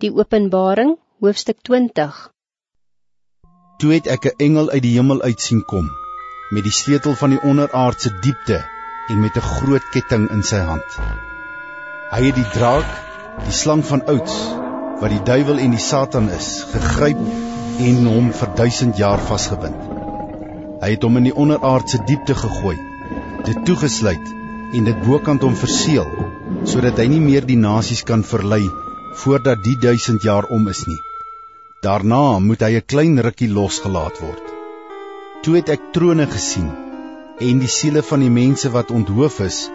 Die Openbaring, hoofstuk 20 Toe het ek 'n engel uit die hemel uit sien kom, met die sleutel van die onderaardse diepte en met 'n groot ketting in sy hand. Hy het die draak, die slang van ouds, wat die duiwel en die Satan is, gegryp en hom vir 1000 jaar vasgebind. Hy het hom in die onderaardse diepte gegooi, dit toegesluit en dit bokant hom verseël, sodat hy nie meer die nasies kan verlei voordat die 1000 jaar om is nie. Daarna moet hy 'n klein rukkie losgelaat word. Toe het ek trone gesien en die siele van die mense wat onthoof is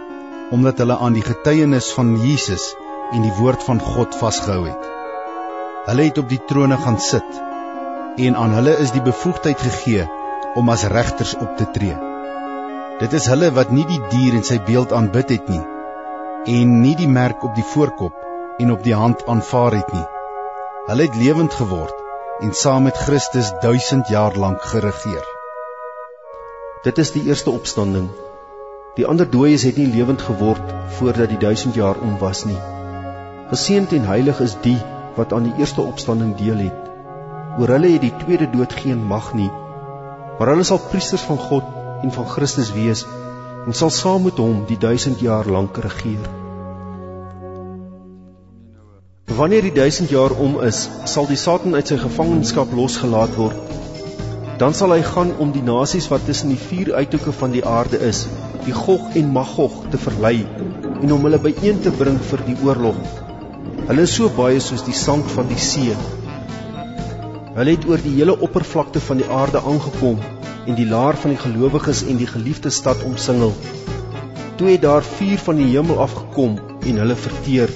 omdat hulle aan die getuienis van Jesus en die woord van God vasgehou het. Hulle het op die trone gaan sit en aan hulle is die bevoegdheid gegee om as regters op te tree. Dit is hulle wat nie die dier in sy beeld aanbid het nie en nie die merk op die voorkop en op die hand aanvaar het nie. Hulle het lewend geword en saam met Christus 1000 jaar lank geregeer. Dit is die eerste opstanding. Die ander dooies het nie lewend geword voordat die 1000 jaar om was nie. Geseënd en heilig is die wat aan die eerste opstanding deel het. Oor hulle het die tweede dood geen mag nie, maar hulle sal priesters van God en van Christus wees en sal saam met hom die 1000 jaar lank regeer. Wanneer die 1000 jaar om is, sal die Satan uit sy gevangenskap losgelaat word. Dan sal hy gaan om die nasies wat tussen die vier uithoeke van die aarde is, die Gog en Magog te verlei en om hulle byeen te bring vir die oorlog. Hulle is so baie soos die sand van die see. Hulle het oor die hele oppervlakte van die aarde aangekom en die laar van die gelowiges en die geliefde stad omsingel. Toe het daar vuur van die hemel afgekom en hulle verteer.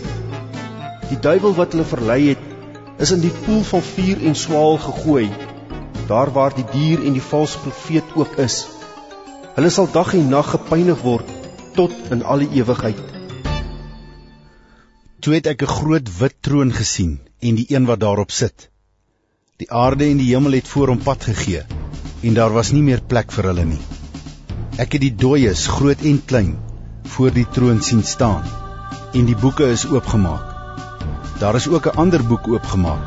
Die duiwel wat hulle verlei het, is in die poel van vuur en swaal gegooi, daar waar die dier en die valse profeet ook is. Hulle sal dag en nag gepynig word tot in alle ewigheid. Toe het ek 'n groot wit troon gesien en die een wat daarop sit. Die aarde en die hemel het voor hom pad gegee en daar was nie meer plek vir hulle nie. Ek het die dooies, groot en klein, voor die troon sien staan en die boeke is oopgemaak. Daar is ook 'n ander boek oopgemaak.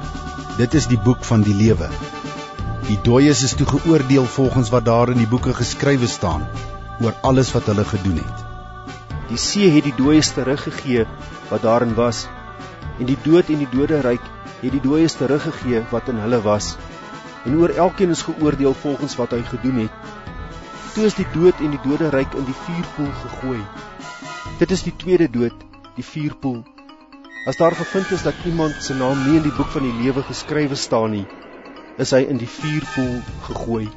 Dit is die boek van die lewe. Die dooies is toe geoordeel volgens wat daar in die boeke geskrywe staan oor alles wat hulle gedoen het. Die see het die dooies teruggegee wat daarin was en die dood en die doderyk het die dooies teruggegee wat in hulle was en oor elkeen is geoordeel volgens wat hy gedoen het. Toe is die dood en die doderyk in die vuurpoel gegooi. Dit is die tweede dood, die vuurpoel. As daar gevind is dat iemand se naam nie in die boek van die lewe geskrywe staan nie, is hy in die vuurpoel gegooi.